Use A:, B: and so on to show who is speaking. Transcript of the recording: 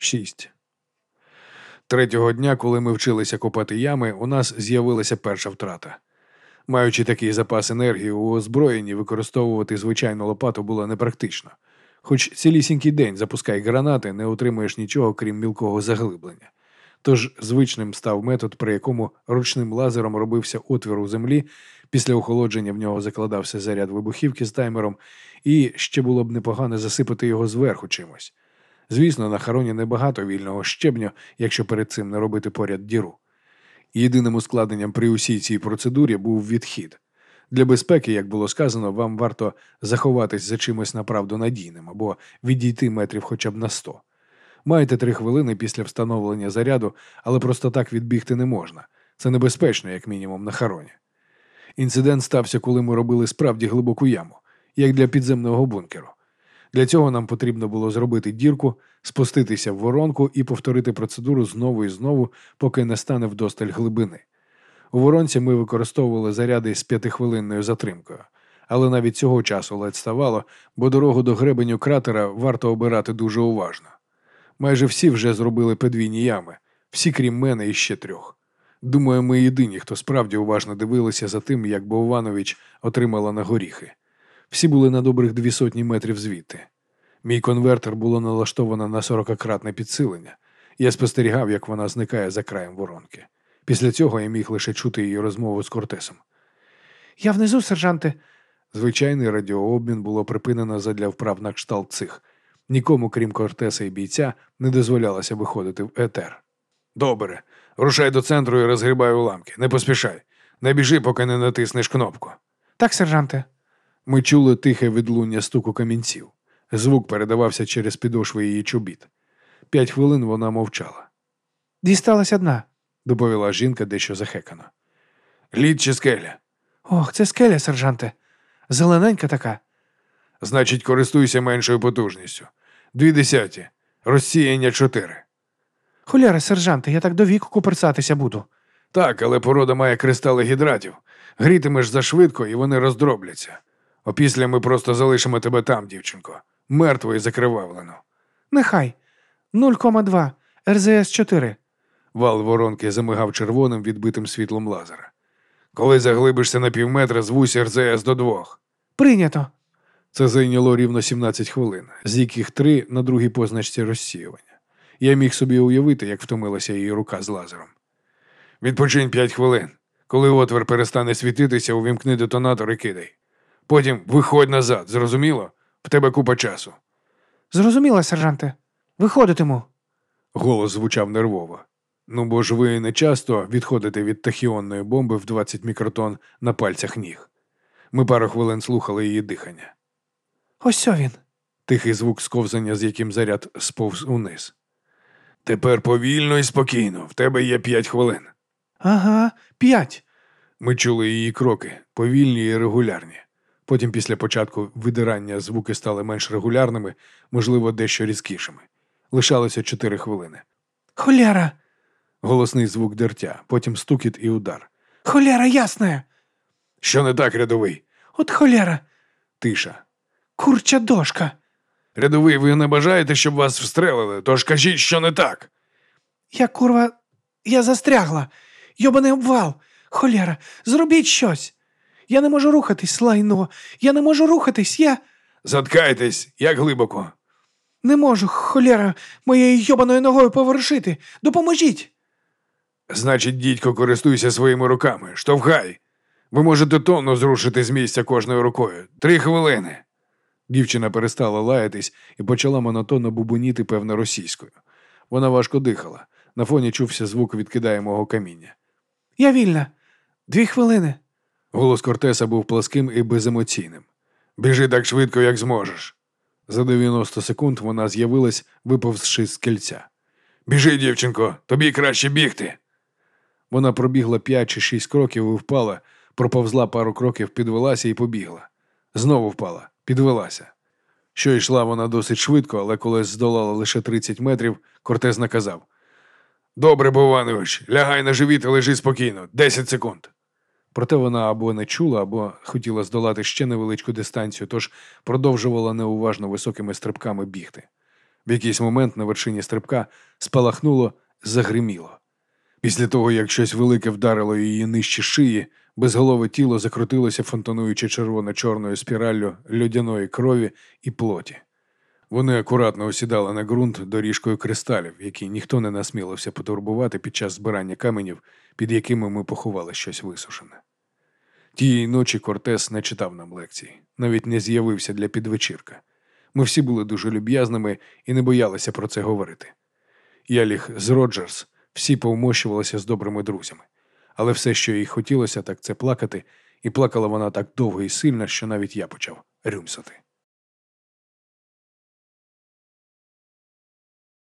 A: Шість. Третього дня, коли ми вчилися копати ями, у нас з'явилася перша втрата. Маючи такий запас енергії у озброєнні, використовувати звичайну лопату було непрактично. Хоч цілісінький день запускай гранати, не отримуєш нічого, крім мілкого заглиблення. Тож звичним став метод, при якому ручним лазером робився отвір у землі, після охолодження в нього закладався заряд вибухівки з таймером, і ще було б непогано засипати його зверху чимось. Звісно, на хароні небагато вільного щебню, якщо перед цим не робити поряд діру. Єдиним ускладненням при усій цій процедурі був відхід. Для безпеки, як було сказано, вам варто заховатись за чимось направду надійним або відійти метрів хоча б на сто. Маєте три хвилини після встановлення заряду, але просто так відбігти не можна. Це небезпечно, як мінімум, на хароні. Інцидент стався, коли ми робили справді глибоку яму, як для підземного бункеру. Для цього нам потрібно було зробити дірку, спуститися в воронку і повторити процедуру знову і знову, поки не стане вдосталь глибини. У воронці ми використовували заряди з п'ятихвилинною затримкою, але навіть цього часу ледь ставало, бо дорогу до гребеню кратера варто обирати дуже уважно. Майже всі вже зробили подвійні ями, всі крім мене і ще трьох. Думаю, ми єдині, хто справді уважно дивилися за тим, як Бовванович отримала на горіхи. Всі були на добрих дві сотні метрів звідти. Мій конвертер було налаштовано на сорокакратне підсилення. Я спостерігав, як вона зникає за краєм воронки. Після цього я міг лише чути її розмову з Кортесом.
B: Я внизу, сержанте.
A: Звичайний радіообмін було припинено задля вправ на кшталт цих. Нікому, крім Кортеса і бійця, не дозволялося виходити в етер. Добре, рушай до центру і розгрібай уламки. Не поспішай. Не біжи, поки не натиснеш кнопку.
B: Так, сержанте.
A: Ми чули тихе відлуння стуку камінців. Звук передавався через підошви її чобіт. П'ять хвилин вона мовчала,
B: Дісталась одна.
A: доповіла жінка дещо захекано. Лід чи скеля?
B: Ох, це скеля, сержанте. Зелененька така.
A: Значить, користуйся меншою потужністю. Дві десяті. Розсіяння чотири.
B: Холяра, сержанте, я так до віку куперсатися буду.
A: Так, але порода має кристали гідратів. Грітимеш зашвидко і вони роздробляться. Опісля ми просто залишимо тебе там, дівчинко. Мертво і закривавлено.
B: Нехай. 0,2. РЗС 4.
A: Вал воронки замигав червоним відбитим світлом лазера. Коли заглибишся на півметра, звусь РЗС до двох.
B: Прийнято.
A: Це зайняло рівно 17 хвилин, з яких три на другій позначці розсіювання. Я міг собі уявити, як втомилася її рука з лазером. Відпочинь 5 хвилин. Коли отвір перестане світитися, увімкни детонатор і кидай. Потім виходь назад, зрозуміло? В тебе купа часу.
B: Зрозуміла, сержанте. Виходитиму.
A: Голос звучав нервово. Ну бо ж ви не часто відходите від тахіонної бомби в 20 мікротон на пальцях ніг. Ми пару хвилин слухали її дихання.
B: Ось він.
A: Тихий звук сковзання, з яким заряд сповз униз. Тепер повільно і спокійно, в тебе є п'ять хвилин.
B: Ага, п'ять.
A: Ми чули її кроки, повільні і регулярні. Потім, після початку видирання, звуки стали менш регулярними, можливо, дещо різкішими. Лишалося чотири хвилини.
B: Холяра.
A: Голосний звук дертя, потім стукіт і удар.
B: Холяра ясна.
A: Що не так, рядовий?
B: От холяра.
A: Тиша.
B: Курча дошка.
A: Рядовий, ви не бажаєте, щоб вас встрелили, тож кажіть, що не так.
B: Я курва. Я застрягла. Йобаний обвал. Холяра, зробіть щось. Я не можу рухатись, лайно. Я не можу рухатись. Я
A: Заткайтесь, як глибоко.
B: не можу, холяра, моєю йобаною ногою поворушити. Допоможіть.
A: Значить, дідько, користуйся своїми руками. Штовхай. Ви можете тонну зрушити з місця кожною рукою. Три хвилини. Дівчина перестала лаятись і почала монотонно бубоніти, певно, російською. Вона важко дихала. На фоні чувся звук відкидаємого каміння.
B: Я вільна. Дві хвилини.
A: Голос Кортеса був пласким і беземоційним. Біжи так швидко, як зможеш. За 90 секунд вона з'явилась, виповзши з кільця. Біжи, дівчинко, тобі краще бігти. Вона пробігла п'ять чи шість кроків і впала, проповзла пару кроків, підвелася і побігла. Знову впала, підвелася. Що йшла вона досить швидко, але коли здолала лише 30 метрів, Кортес наказав: Добре, Бованович, лягай на живіт і лежи спокійно, 10 секунд. Проте вона або не чула, або хотіла здолати ще невеличку дистанцію, тож продовжувала неуважно високими стрибками бігти. В якийсь момент на вершині стрибка спалахнуло, загриміло. Після того, як щось велике вдарило її нижче шиї, безголове тіло закрутилося, фонтануючи червоно-чорною спіраллю льодяної крові і плоті. Вони акуратно осідали на ґрунт доріжкою кристалів, які ніхто не насмілився потурбувати під час збирання каменів, під якими ми поховали щось висушене. Тієї ночі Кортес не читав нам лекцій, навіть не з'явився для підвечірка. Ми всі були дуже люб'язними і не боялися про це говорити. Я ліг з Роджерс, всі повмощувалися з добрими друзями. Але все, що їй хотілося, так це плакати, і плакала вона так довго і сильно, що навіть я почав рюмсати.